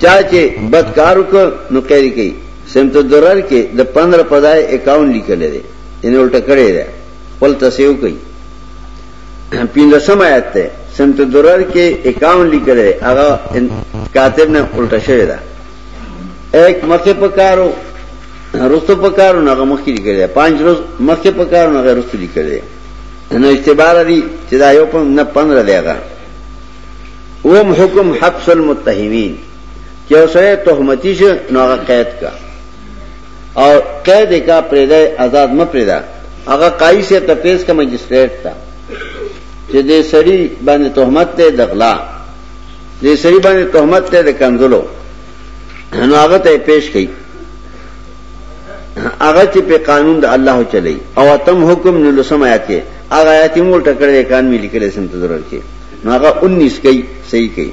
چا چې بد کار وکړ نو قیری کوي سمت درر کې د 15 پدای 51 لیکل دي ان الټه کړی دی خپل تسیو کوي پیندسم آیت ته سمت درر کې 51 لیکل دی هغه کاتب نه الټه شوی دی ایک مخه پکارو رستو پکارو نه هغه مخکې لیکل دی پنځ روز مخکې پکارو نه هغه رستو لیکل دی نو اعتبار دی چې دا یو په 15 دی هغه اوم حکم حبس المتهمین چې اوسره تهمتي شه نو هغه قید کا او قید کا پرېدای آزاد م پرېدا هغه قایي سه ته پیس کا مجستریټ تا چې دې سړی باندې تهمت ته دغلا دې سړی باندې تهمت ته د کنزلو نو هغه ته پیش کړي هغه چې په قانون د الله چلی او تم حکم نو لسم آیات کې هغه آیات مو ټکړې کان ملي کړي سم ته ضرورت کې نو هغه 19 کې صحیح کې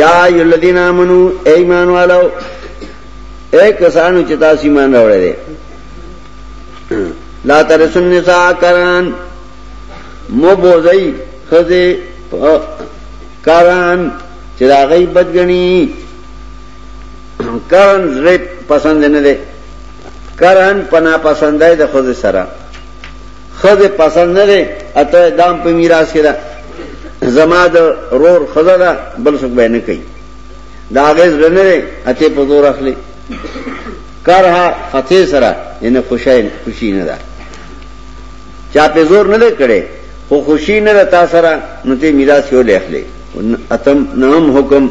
یا یلذین امنو ایمان والو اے کسانو چې تاسو ایمان راوړل دي لا ترسن نساء کران مو بوزي خزه کران چې دا غي بدګنی کرن زړه پسند نه دی کرن پنا پسندای د خود سره خود پسند نه دی اته دام په میراث کې ده زما د رور خزه ده بل څوک به نه کوي دا غیز رنه دی اته په زور اخلي کرها خطه سره ینه خوشاله خوشی نه ده چا په زور نه کړي خو خوشی نه ده تاسو سره نو ته میراث یو لخلې اتم نام حکم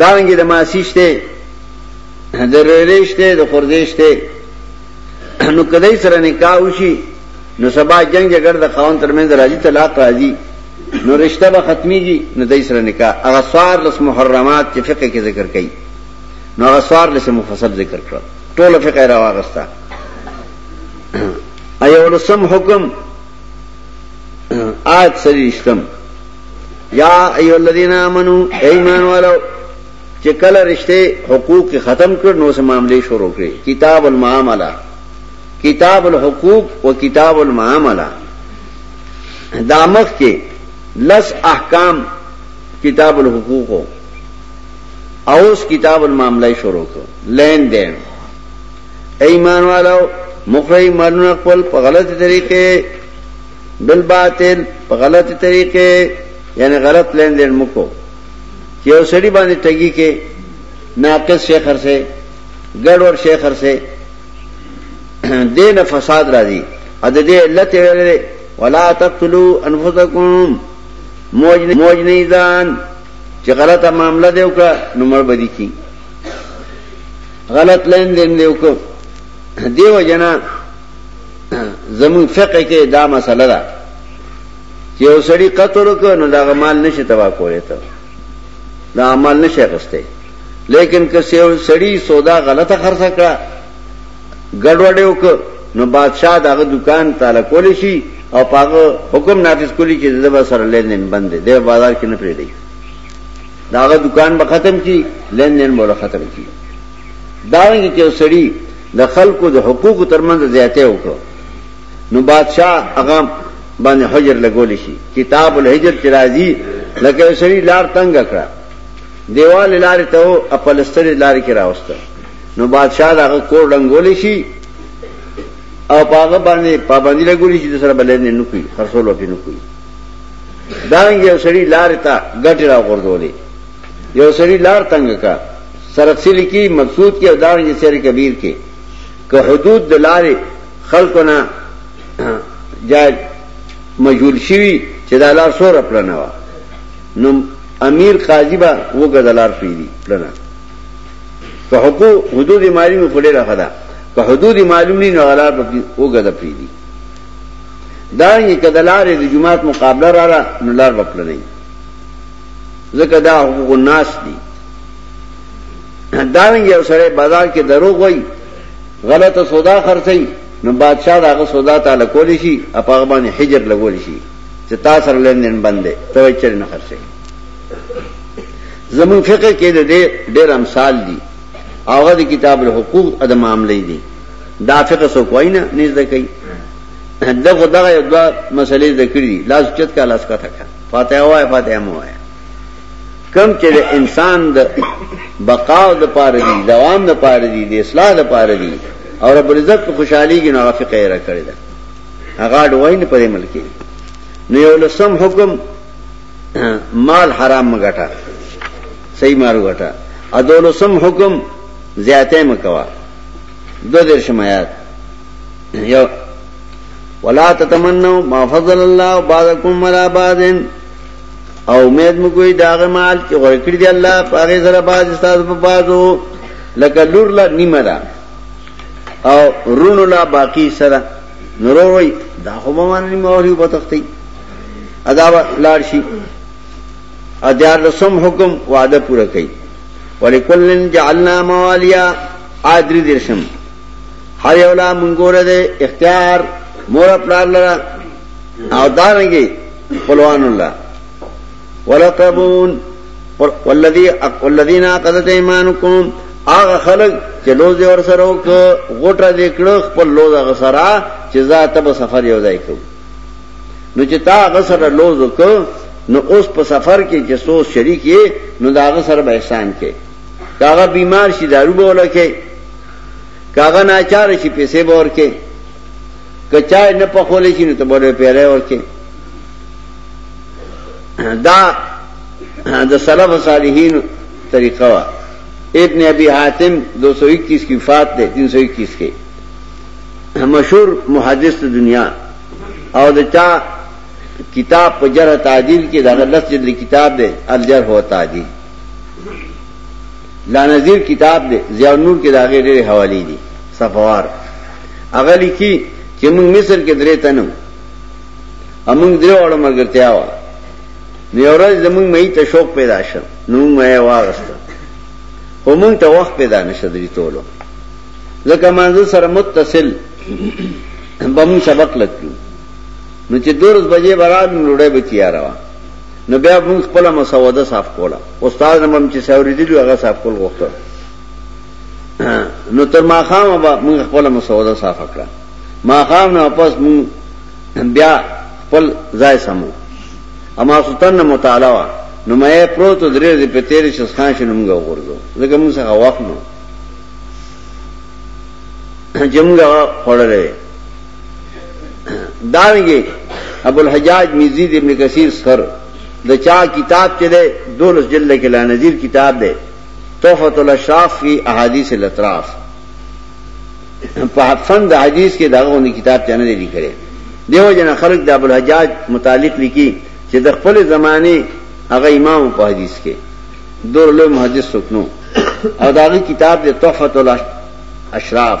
دارنګه د ماسی شته د ریلې شته د خورځې شته نو کدی سره نکاح وشي نو سبا جنگ جګړه د خاون ترمنځ راځي طلاق راځي نو رشتہ به ختميږي نو دای سره نکاح هغه سوار لس محرمات چې فقہ کې ذکر کړي نو هغه سوار لس مفصل ذکر کړ ټول فقہ راوغستا ايو لسم حکم آیت سریشتم یا ایو الذین آمنو ایمان والو چې کله رشته حقوق ختم کړ نو سم معاملې شروع کړې کتاب المعامله کتاب الحقوق او کتاب المعامله دامخ کې لس احکام کتاب الحقوق او اوس کتاب المعامله شروع کړ لین دین ایمان والو مخری مالونه خپل په غلط طریقې بل باطل په غلط طریقې یعنی غلط لین دین مکو چې یو سړي باندې ټګي کې ناقص شي خرڅه ګډ ور شي خرڅه دین فساد راځي ا د دې علت ویلې ولا تقتلوا انفسکم موج موج نه ځان چې غلطه معاملہ دی وکړه نو مړ بدی کی غلط لین دین دی وکړ دیو جنا زمون فقه کې دا مسله ده چې یو سړی قتل وکړ نو دا مال نشي تبا کولای ته دا مال نشي غسته لیکن که یو سړی سودا غلطه خرڅ کړه ګډوډ وکړ نو بادشاہ دغه دکان تعالی کول شي او پاغه حکم نافذ کولی چې دغه سره لین دین بند دی د بازار کې نه پریږدي دا هغه دکان به ختم کی لین دین به ختم کی دا رنګ کې سړی د خلکو د حقوقو ترمنځ زیاته وکړو نو بادشاہ هغه باندې حجر لګول شي کتاب الحجر چې راځي لکه سړی لار تنگ کړه دیوال لار ته او خپلستر لار کې راوسته نو بادشاہ هغه کور ډنګول شي او هغه باندې پابندی لګول شي چې سره بلنه نه کوي خرصول وپینو کوي دانګ یو سړی لار ته ګټ را غردولې یو سړی لار تنگ کا سرسل کی مقصود کې او دانګ سر کبیر کې که حدود د لارې خلقونه جای مجهول شوی چې دا لار سور پلنه وا نو امیر قاضی با وګدلار پیری پلنه که حقوق حدود مالی مو خړې راخدا که حدود معلوم نه نو غلار په وګدا پیری دارنګه کده لارې د جماعت مقابله را را نو لار بپل نه ځکه دا حقوق الناس دي دارنګه یو سره بازار کې دروغ وای غلطه سودا خرڅي نو بادشاہ داغه سودا تعالی کول شي اپاغه باندې حجر لګول شي چې تاسو سره لندن بندې ته چر نه خرڅي زمون فقه کې د ډېر امثال دي هغه د کتاب الحقوق ادم عاملې دي دا فقه څوک وای نه نه زده کوي دا خدای یو دوه مسلې زده کړې دي لاس چت کا لاس کا تکا فاتحه وای فاتحه مو وای کم چې انسان د بقا د پاره دي دوام د پاره دي د اصلاح د پاره دي او رب عزت په خوشحالي کې نه فقه را کړی دا هغه ډوای نه پرې ملک نو یو لسم حکم مال حرام مګټه صحیح مارو غټه ادولسم حکم زیاته مکوا دو درشم آیات یو ولا تتمنوا ما فضل الله بعضكم على بعض او امید مو کوئی داغه مال چې غوړ کړی دی الله پاره سره باز استاد په بازو لکه لور لا نیمه ده او رونو لا باقی سره نورو وای دا خو به مان نیمه اوري په تختی ادا لار شي ادیار رسم حکم وعده پوره کړي ولکلن جعلنا موالیا آیت درې دېرشم هر یو لا منګوره دی اختیار مور پلار لره او دارنګي خپلوان الله ولقبون والذي والذین عقدت ایمانکم هغه خلق چې لوز دی ور سره وک غټه دې کړو خپل لوز هغه سره چې ذاته به سفر یو ځای کو نو چې تا هغه سره لوز وک نو اوس په سفر کې چې سو شریک یې نو دا هغه سره به احسان کې کاغه بیمار شي دارو بوله کې کاغه ناچار شي پیسې بور کې کچای نه په خولې شي نو ته بوله پیره ور کې دا د سلف صالحین طریقه وا ابن ابي حاتم 221 کی وفات ده 321 کې مشهور محدث دنیا او د چا کتاب په جرح تعدیل کې دا لفظ د کتاب ده الجرح و تعدیل لا نظیر کتاب دی ضیاء نور کې دا غیر ډېر حوالی دي صفوار هغه لیکي چې موږ مصر کې درې تنو امون درې وړو مرګتیا و نو یو ورځ زمونږ مې ته شوق پیدا شو نو مې واغست خو مونږ ته وخت پیدا نشه درې تولو ځکه مانزه سره متصل به مون سبق لکړو نو چې دورز بجې براد نو ډوډۍ به تیار وه نو بیا موږ خپل مسوده صاف کوله استاد نمم چې ساوري دي هغه صاف کول غوښته نو تر ما خامه به موږ خپل مسوده صاف کړه ما خام نه واپس موږ بیا خپل ځای سمو اما سلطان نه مطالعه وا نو مې پروت درې دې په تیرې شس خان شنو موږ وګورځو لکه موږ څنګه وخت نو جمګه خړلې دارنګي ابو الحجاج مزید ابن کثیر سر د چا کتاب چې ده دولس جلد کې لا نذیر کتاب ده تحفت الاشراف فی احادیث الاطراف په فن د حدیث کې داغه ونی کتاب چنه دی لیکره دیو جن خلق د ابو الحجاج متعلق لیکي چې د خپل زمانه هغه امام په حدیث کې دور له محدث سکنو او داغه کتاب د تحفت الاشراف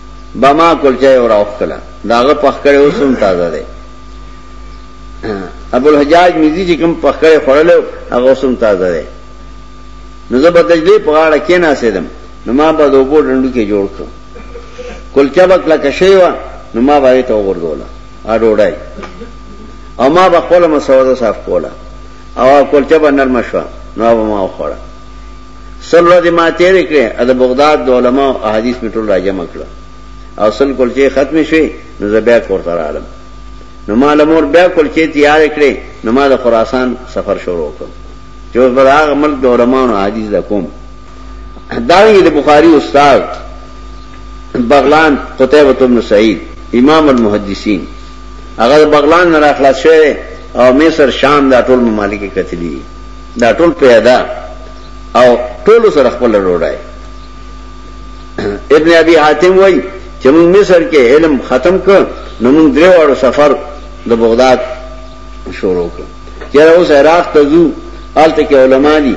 بما کلچه او راوخلا داغه پخکړې اوسم تازه ده ابو الحجاج مزي چې کوم پخکړې خړل هغه اوسم تازه ده نو زه به دجلې په غاړه کې نه سیدم نو ما به دوبو ډندو کې جوړ کړ کلچه به کله کشي و نو ما به ته وګرځوله ا ډوډۍ او ما به خپل مسوده صاف کوله او کلچه به نرم شو نو به ما خوړه سل ورځې ما تیرې کړې ا د بغداد د علما او احادیث می ټول راجم کړ او سل کولچې ختم شوې نو زه بیا کور ته راغلم نو ما لمور بیا کولچې تیار کړې نو ما د خراسان سفر شروع کړ چې اوس به هغه ملک د علما او احادیث د کوم دا یې د بخاری استاد بغلان قتیبه بن سعید امام المحدثین هغه بغلان نه راخلاص شوی او مصر شام دا ټول ممالک کتلی دا ټول پیدا او ټول سره خپل ډوډۍ ابن ابي حاتم وای چې موږ مصر کې علم ختم کړ نو موږ درې وړو سفر د بغداد شروع کړ چې اوس عراق ته ځو آلته کې علما دي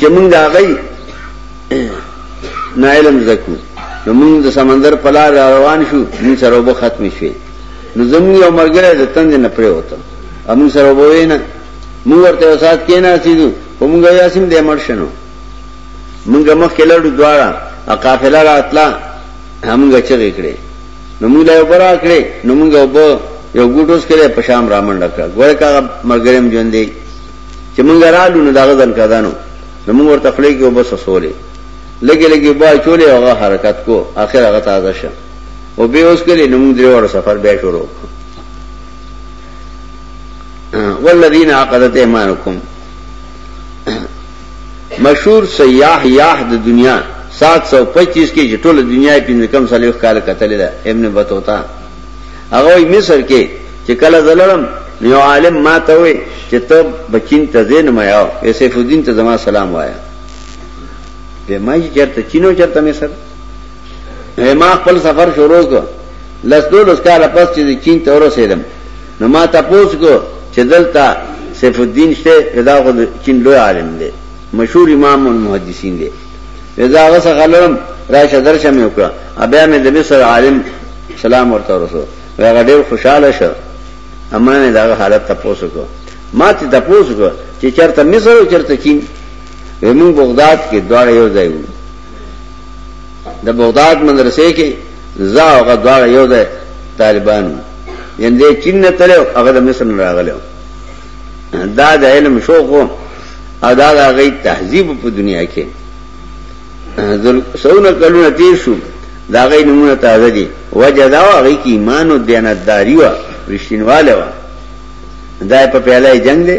چې موږ دا غي نه علم زکو نو موږ د سمندر په لار روان شو موږ سره وب ختم شوه نو زموږ یو مرګره د تند نه پرې وته امون سره وبوي نه موږ ورته وسات کې نه سیدو ومږ یا سیم دې مړ شنو موږ مخ کې لړو دواړه قافله راتلا همږ چغې کړې نو موږ له برا کړې نو موږ وب یو ګوټوس کړې په شام رامن لکه ګوره کا مرګرم ژوند دی چې موږ رالو نو داغه ځن کدانو نو موږ ورته خلې کې وب سسولې لګي لګي با چولې هغه حرکت کو اخر هغه تازه شه او به اوس کلی نو موږ درې وړو سفر به شروع والذین عقدت ایمانکم مشهور سیاح یاح د دنیا 725 کې چې ټول دنیا یې پنځه کم سالو ښکار کتل ده ابن بطوطه هغه یې مصر کې چې کله زلړم یو عالم ما ته وې چې ته بچین ته زین ما یو سیف الدین ته زما سلام وایا به ما چې چرته چینو چرته مصر ما خپل سفر شروع کړ لس دولس کاله پس چې چین ته ورسېدم نو ما تاسو کو چې دلته سیف الدین شته دا خو چین لوی عالم دی مشهور امام المحدثین دی دا غسه غلم راشه درشه مې وکړه بیا مې د مصر عالم سلام ورته ورسو هغه ډېر خوشاله شو امانه دا حالت تاسو کو ما ته تاسو کو چې چرته مصر او چرته چین ومن بغداد کې دواړه یو ځای وو د بغداد مدرسې کې زا هغه دواړه یو ده طالبانو یعنی د چین نه تلو هغه د مصر نه راغلو دا د علم شوق او دا د غي تهذیب په دنیا کې سونه کلونه تیر شو دا غي نمونه تازه دي وجه دا غي کې ایمان او دیانتداري و رښتینواله و دا په پیاله جنگ دی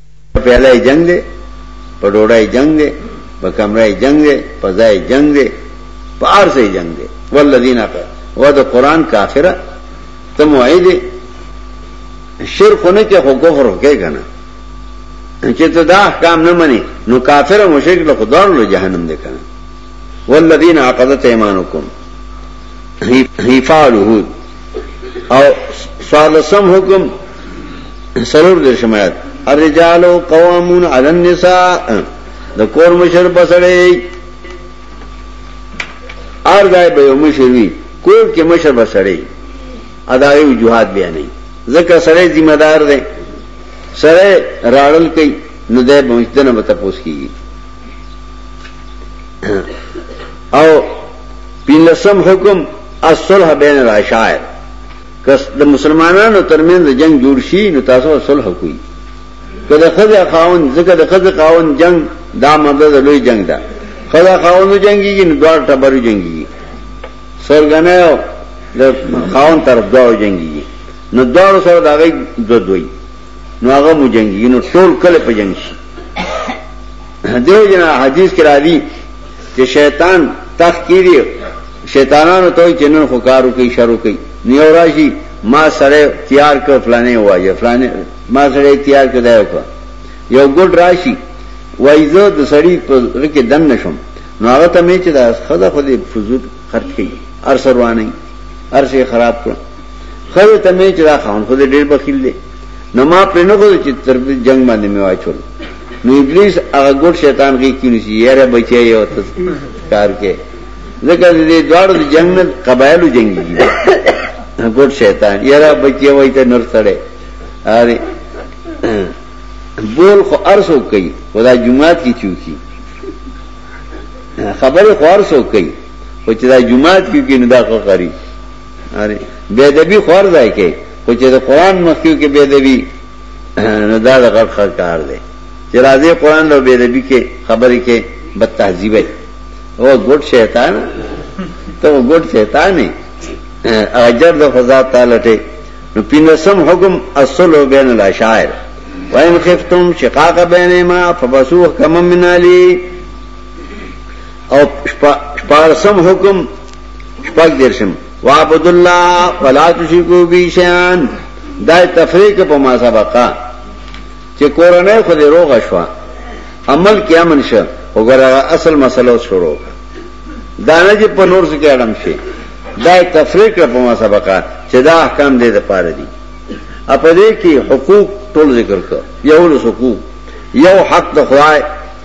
په پیاله یې جنګ دی، په ډوډۍ یې جنګ دی، په کمره یې جنګ دی، په ځای یې جنګ دی، په هر څه یې جنګ دی. والذین کفروا و د قرآن کافره ته معید یې شرک نه کې خو کفر وکړې که نه چې ته دا احکام نه منې نو کافر او مشرک له خدای له جهنم دی که نه والذین عقدت ایمانکم حیفا العهود او سوالسم حکم سرور در شمایت الرجالو قوامون علی النساء د کور مشر بسړی ار دای به مشر وی کور کې مشر بسړی اداي وجوهات بیا نه ځکه سړی ذمہ دار دی سړی راړل کوي نو ده بمشتنه به تپوس کیږي او پینلسم حکم الصلح بین العشائر که د مسلمانانو ترمنځ جنگ جوړ شي نو تاسو صلح کوئ که د خځه خاون ځکه د خځه خاون جنگ دا مرده د لوی جنگ ده خځه خاون جنگيږي نو دوه ټبرو جنگيږي سرګنه د خاون طرف دوه جنگيږي نو دوه سره دا غي دو دوی نو هغه مو جنگيږي نو ټول کله په جنگ شي دیو جنا حدیث کرا دی چې شیطان تخ کیږي شیطانانو ته چې نن خو کارو کوي شروع کوي نیو راشي ما سره تیار کړ فلانه وایي فلانه ما سره تیار کړ دا وکړه یو ګډ راشي وایي زه د سړی په رکه دن نشم نو هغه ته مې چې دا خزه خو دې فزود خرج کړي ارسروانه ارسه خراب کړ خزه ته مې چې دا خان خو دې ډیر بخیل دی نو ما پر نه غوړ چې تر جنگ باندې مې واچول نو ابلیس هغه ګور شیطان کې کینی شي یاره بچي یو ته کار کې ځکه دې دواړو د جنگ نه قبایلو جنگي ګور شیطان یاره بچي وای ته نور سره اره بول خو ارسو کوي خدا جمعات کې چوکي خبره خو ارسو کوي او چې دا جمعات کې کې نه دا خو قری اره بيدبي خور ځای کې خو چې د قران مخکیو کې بيدبي نه دا د غړ خر کار دی چې راځي قران له بيدبي کې خبرې کې بد تهذیب او ګډ شیطان ته ګډ شیطان نه اجر د خدا تعالی ته نو پینسم حکم اصل بین الاشاعر وان خفتم شقاق بینهما فبسوه کم من علی او شپارسم حکم شپږ درشم وعبد الله ولا تشركوا به شيئا دا تفریق په ما سبقه چې کورنۍ خو دې روغ شوه عمل کې امن شه وګوره اصل مسله شروع دا نه چې په نور څه کې اړم شي دا تفریق په ما سبقه چې دا احکام دې د پاره دي اپدې کې حقوق ټول ذکر کړ یو له حقوق یو حق د خدای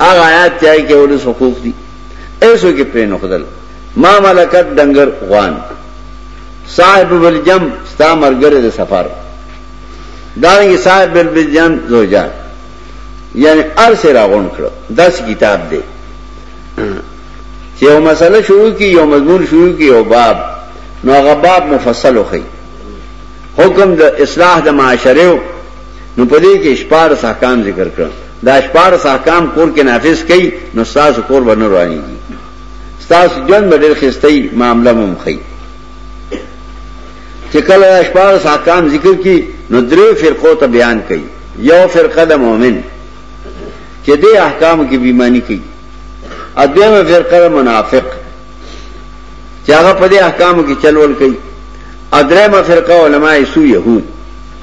هغه آیات چې هغه کې ولس حقوق دي ایسو کې پرې نقدل ما ملکت دنګر غوان صاحب بالجم ستا مرګره د سفر دانګي صاحب بالجم زوجا یعنی ار سے راغون کړو داس کتاب دی چې یو مسله شروع کی یو مضمون شروع کی یو باب نو هغه باب مفصل وخی حکم د اصلاح د معاشره نو په دې کې شپارس احکام ذکر کړم دا شپارس احکام کور کې نافذ کړئ نو تاسو کور باندې رواني دي تاسو جون بدل خستې معاملې مم خي چې کله شپارس احکام ذکر کی نو درې فرقو ته بیان کړي یو فرقه د مؤمن چې دې احکام کې بیمانی کوي ادمه فرقه منافق چې هغه په دې احکام کې چلول کوي ادرمه فرقه علماء سو يهود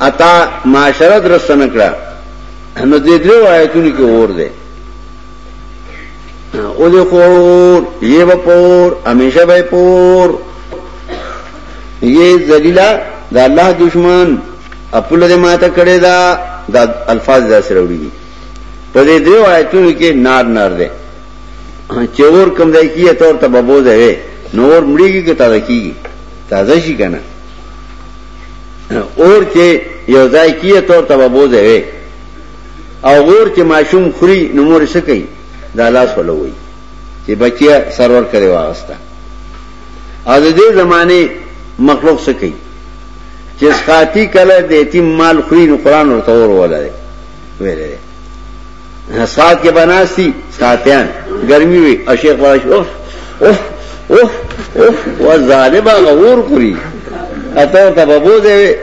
عطا معاشره درسته نکړه نو دې درو آیتونو کې اور دی او دې خور یې به پور همیشه به پور یې ذلیلا د الله دشمن خپل دې ماته کړی دا د الفاظ دا سره وړي په دې درو آیتونو کې نار نار دی چې اور کم ځای کیه تور ته ببوځه وي نور مړیږي که تازه کیږي تازه شي کنه اور چې یو ځای کیه تور ته بوځه وي او اور چې ماشوم خوري نو مور څه کوي دا لاس ولوي چې بچیا سرور کړي واغستا او د دې زمانه مخلوق څه کوي چې سخاتی کله د یتیم مال خوري نو قران ورته اور ولای ویلې سات کې بناستی ساتيان ګرمي وي او شیخ واش اوف اوف اوف اوف و ظالم غور کوي اته ته بابو دی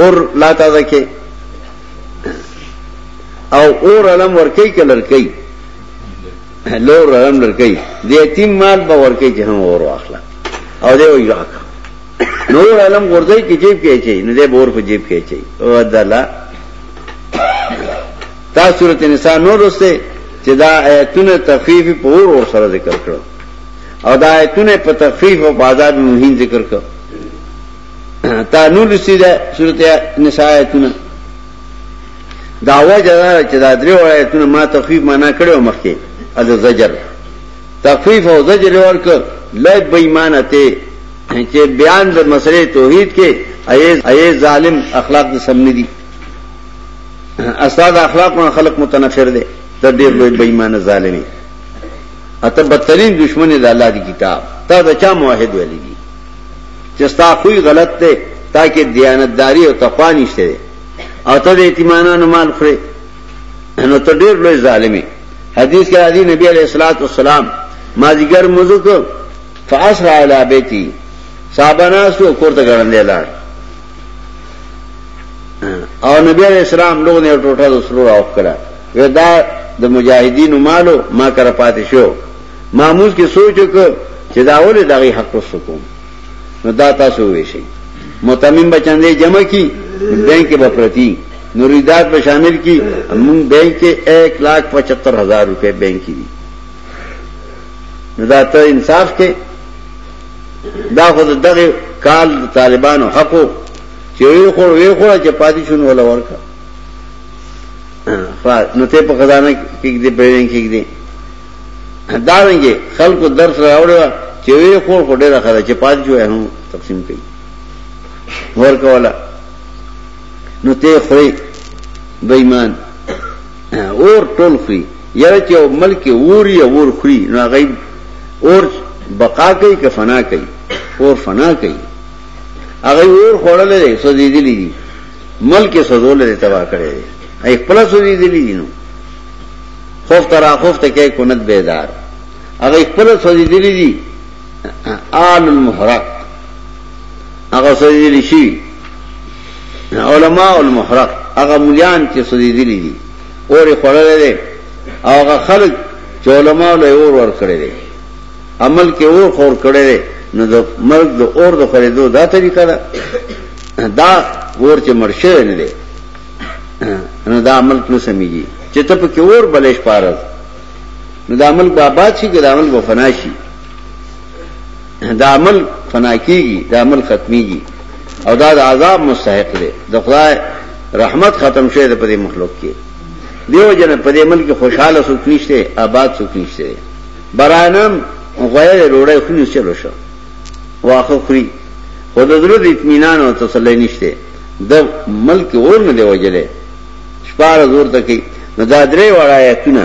اور لا تازه کې او اور علم ورکی کلر کوي لور علم لر کوي د یتیم مال به ورکی چې هم اور واخلا او دی وي راکا نور علم ورځي کې جیب کې چي نه دی بور په جیب کې چي او دلا تا سورت نساء نو لسته چې دا آیتونه تخفیف په اور اور سره ذکر کړو او دا آیتونه په تخفیف او په عذاب مهین ذکر کړو تا نو لسته دا سورت نساء آیتونه دا وجه دا چې دا درې آیتونه ما تخفیف معنا کړو مخکې از زجر تخفیف او زجر ورک لای بېمانه ته چې بیان د مسلې توحید کې اي ظالم اخلاق د سمني دي استاد اخلاق نه خلق متنفر دي ته ډیر لوی بېمانه ظالمي اته بدترین دشمن دی الله دی کتاب تا دا چا موحد ویلی دي چې ستا خوې غلط دی تاکي دیانتداري او تقوا نشته او ته د یتیمانو مال خوري نو ته ډیر لوی ظالمي حدیث کې راځي نبی عليه الصلاه والسلام ما دیګر موضوع کو فاسرا الی بیتی صاحب ناس کو کوړه ګرندې لاړ او نبی علیہ السلام لوگ نے ٹوٹا دو سرور آف کرا ویدا د مجاہدین مالو ما کر پاتے شو معمول کی سوچو کو چې دا ولې دغه حق وسکوم نو دا تاسو وې شي متمم بچندې جمع کی بینک به پرتی نوریدات به شامل کی موږ بینک کې 1 لاکھ 75 هزار روپے بینک کی نو دا ته انصاف کې دا خو د دغه کال د طالبانو حقو چې وی خو وی خو چې پاتې شون ولا ورکا نو ته په خزانه کې دې پرېنګ کې دې دا رنګه خلکو درس راوړو چې وی خو خو ډېر خره چې پاتې شو هم تقسیم کړي ورکا ولا نو ته خوري بېمان اور ټول خوري یره چې او ملک اور یا اور خوري نو هغه اور بقا کوي که فنا کوي اور فنا کوي هغه اور خړلې سوزیدلې دي ملک سوزولې تبا کړي ای خپل سوزیدلې دي نو خوف ترا خوف ته کې کونت بیدار هغه خپل سوزیدلې دي آل المحرق هغه سوزیدلې شي علماء المحرق هغه مليان چې سوزیدلی دي اور خړلې دي او هغه خلک چې علماء له اور ور کړی دي عمل کې اور خور کړی دي نو د مرګ د اور د خریدو دا طریقه ده دا ور چې مرشه نه دي نو دا عمل نه سميږي چې ته په کې اور بلش پارز نو دا عمل بابا شي کې دا عمل وفنا شي دا عمل فنا کیږي دا عمل ختميږي او دا د عذاب مستحق دی د خدای رحمت ختم شوی دی په دې مخلوق کې دیو جن په دې ملک خوشاله سو کیشته آباد سو کیشته برانم غیر روړې خونی چلو شو واخو خوري خو د درو د اطمینان او تسلی نشته د ملک اور نه دی وجلې شپاره زور تکي نو دا درې وړا یتونه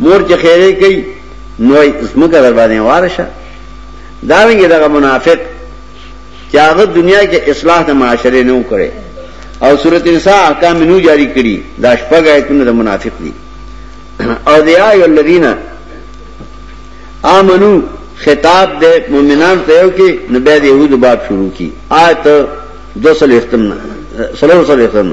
مور چې خیره کوي نو زمکه در باندې وارشه دا ویني دغه منافق چې هغه دنیا کې اصلاح د معاشره نه وکړي او سورۃ النساء احکام نو جاری کړي دا شپږ آیتونه د منافق دي او دی آی الذین آمنو خطاب د مؤمنان ته یو کې نو به د یهودو باب شروع کی آیت 200 ختم نه سلام سره ختم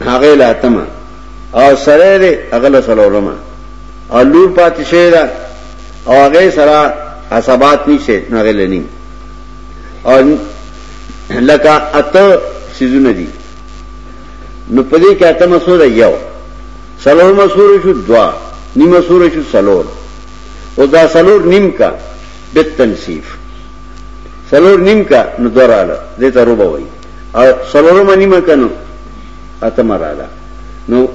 هغه له اتمه او سره دی هغه له څلورمه او لور پاتې شوی ده او هغه سره عصبات نشته نو هغه لنی او لکه اته سيزونه دي نو په دې کې اتمه سوره یو څلورمه سوره شو دوا نیمه سوره شو څلور او دا څلور نیم کا بالتنصیف څلور نیم کا نو دراله دې ته ربوي او سلورم نیمه کنو اتم رالا نو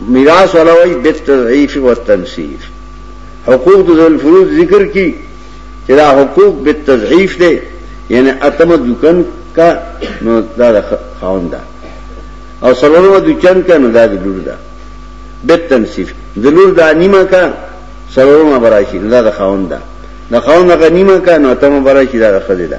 میراث والا وای بیت تضعیف و تنصیف حقوق د ذل فروض ذکر کی چې دا حقوق بیت تضعیف دی یعنی اتم دکن کا نو دا خاوند دا او سلورم دکن کا نو دا د لور دا بیت تنصیف د لور دا نیمه کا سلورم براشي دا د خاوند دا د خاوند غنیمه کا نو اتم براشي دا د خزې دا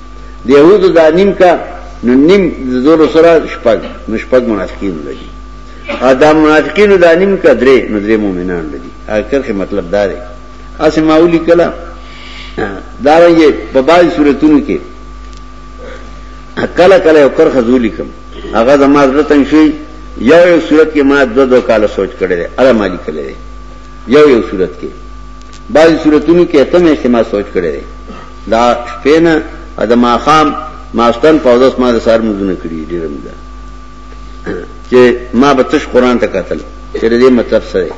د يهودو دا نیم کا نو نیم د زور سره شپږ نو شپږ منافقین لري ا دا منافقین دا نیم کا درې نو درې مؤمنان لري اخر کې مطلب دا دی اسه ماولی کلا دا رنګه په بای صورتونو کې کله کله یو کر خزولی کم هغه زما زړه شي یو یو صورت کې ما دو دو کال سوچ کړی دی اړه مالی کړی دی یو یو صورت کې بعضی صورتونو کې اتم اجتماع سوچ کړی دی د شپې نه او د ماښام ماستن په اودس ما د سار منځونه کړي ډېره موده چې ما به تش قرآن ته کتل چې د دې مطلب څه دی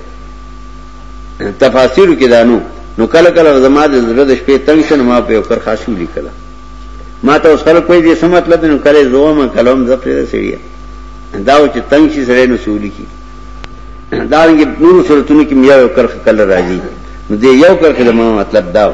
تفاسیرو کې دانو نو کله کله زما د زړه د شپې تنګ شنه ما په یو کر خاصو لیکله ما ته اوس خلک کوئی دې څه مطلب نو کله زوم کلم ز پرې سړیا دا و چې تنگ شي سره نو سولي کی دا رنګ نور صورتونو کې میا یو کرخ کله راځي نو دې یو کرخ د ما مطلب دا و